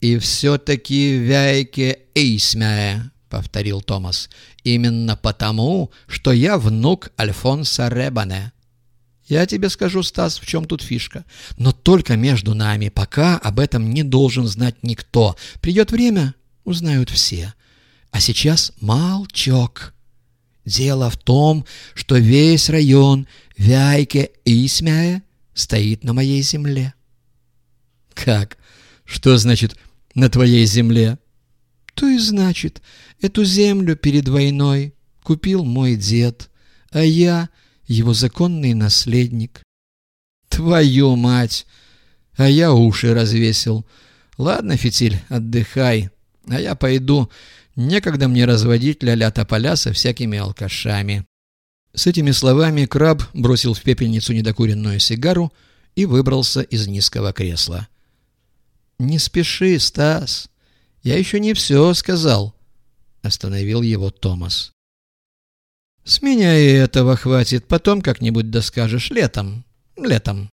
«И все-таки Вяйке Эйсмяя», — повторил Томас, — «именно потому, что я внук Альфонса Ребане». «Я тебе скажу, Стас, в чем тут фишка. Но только между нами, пока об этом не должен знать никто. Придет время, узнают все. А сейчас молчок». Дело в том, что весь район Вяйке Исмяя стоит на моей земле. Как? Что значит «на твоей земле»? То и значит, эту землю перед войной купил мой дед, а я его законный наследник. Твою мать! А я уши развесил. Ладно, Фитиль, отдыхай, а я пойду Некогда мне разводить ля-ля тополя со всякими алкашами. С этими словами краб бросил в пепельницу недокуренную сигару и выбрался из низкого кресла. «Не спеши, Стас. Я еще не все сказал», — остановил его Томас. «С меня и этого хватит. Потом как-нибудь доскажешь. Летом. Летом».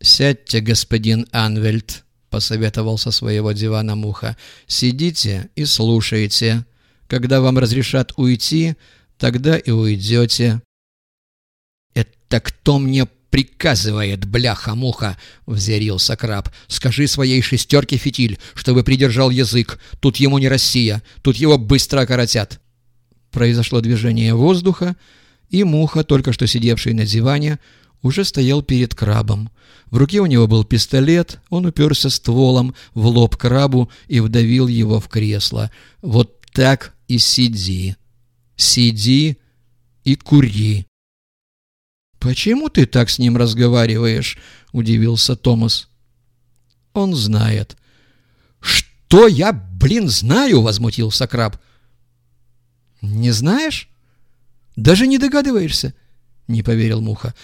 «Сядьте, господин Анвельд», посоветовал со своего дивана Муха. «Сидите и слушайте. Когда вам разрешат уйти, тогда и уйдете». «Это кто мне приказывает, бляха-муха?» — взъярился краб. «Скажи своей шестерке фитиль, чтобы придержал язык. Тут ему не Россия, тут его быстро окоротят». Произошло движение воздуха, и муха, только что сидевший на диване, уже стоял перед крабом. В руке у него был пистолет, он уперся стволом в лоб крабу и вдавил его в кресло. «Вот так и сиди. Сиди и кури». «Почему ты так с ним разговариваешь?» — удивился Томас. «Он знает». «Что я, блин, знаю?» — возмутился краб. «Не знаешь? Даже не догадываешься?» — не поверил Муха.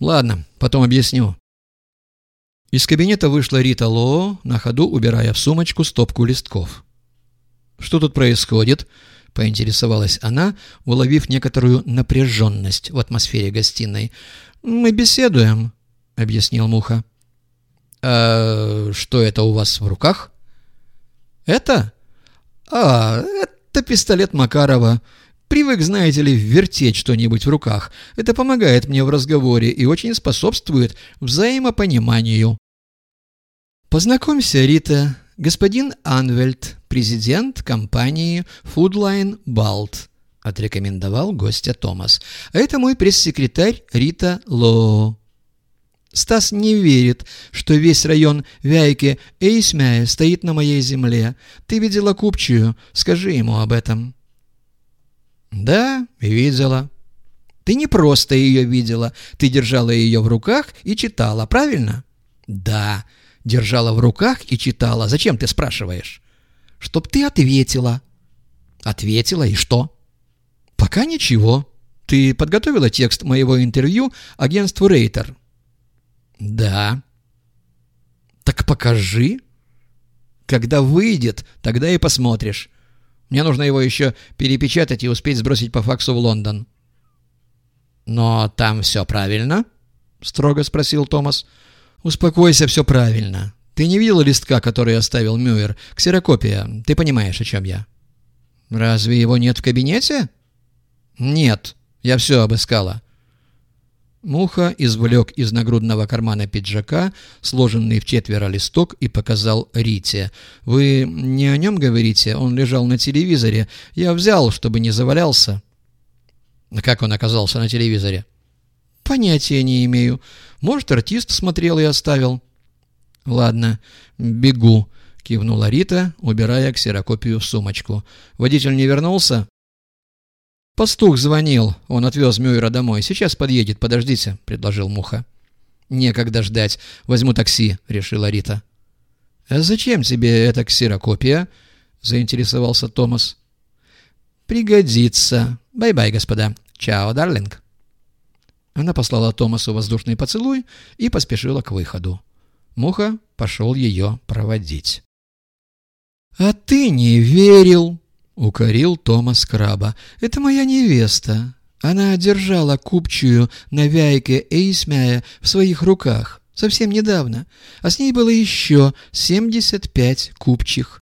«Ладно, потом объясню». Из кабинета вышла Рита Лоо, на ходу убирая в сумочку стопку листков. «Что тут происходит?» — поинтересовалась она, уловив некоторую напряженность в атмосфере гостиной. «Мы беседуем», — объяснил Муха. «А что это у вас в руках?» «Это? А, это пистолет Макарова. Привык, знаете ли, вертеть что-нибудь в руках. Это помогает мне в разговоре и очень способствует взаимопониманию. Познакомься, Рита. Господин Анвельд, президент компании Foodline Balt, отрекомендовал гостя Томас. А это мой пресс-секретарь Рита Лоо. Стас не верит, что весь район Вяйке Эйсмяя стоит на моей земле. Ты видела купчую, скажи ему об этом. «Да, видела». «Ты не просто ее видела, ты держала ее в руках и читала, правильно?» «Да, держала в руках и читала. Зачем ты спрашиваешь?» «Чтоб ты ответила». «Ответила, и что?» «Пока ничего. Ты подготовила текст моего интервью агентству Рейтер?» «Да». «Так покажи». «Когда выйдет, тогда и посмотришь. Мне нужно его еще перепечатать и успеть сбросить по факсу в Лондон». «Но там все правильно?» — строго спросил Томас. «Успокойся, все правильно. Ты не видел листка, который оставил Мюэр? Ксерокопия. Ты понимаешь, о чем я?» «Разве его нет в кабинете?» «Нет. Я все обыскала. Муха извлек из нагрудного кармана пиджака сложенный в четверо листок и показал Рите. «Вы не о нем говорите? Он лежал на телевизоре. Я взял, чтобы не завалялся». «Как он оказался на телевизоре?» «Понятия не имею. Может, артист смотрел и оставил». «Ладно, бегу», — кивнула Рита, убирая ксерокопию в сумочку. «Водитель не вернулся?» «Пастух звонил. Он отвез Мюйра домой. Сейчас подъедет. Подождите», — предложил Муха. «Некогда ждать. Возьму такси», — решила Рита. «А зачем тебе эта ксерокопия?» — заинтересовался Томас. «Пригодится. Bye-bye, господа. Чао, darling». Она послала Томасу воздушный поцелуй и поспешила к выходу. Муха пошел ее проводить. «А ты не верил!» — укорил Томас Краба. «Это моя невеста. Она держала купчую на вяйке Эйсмяя в своих руках совсем недавно, а с ней было еще 75 купчих.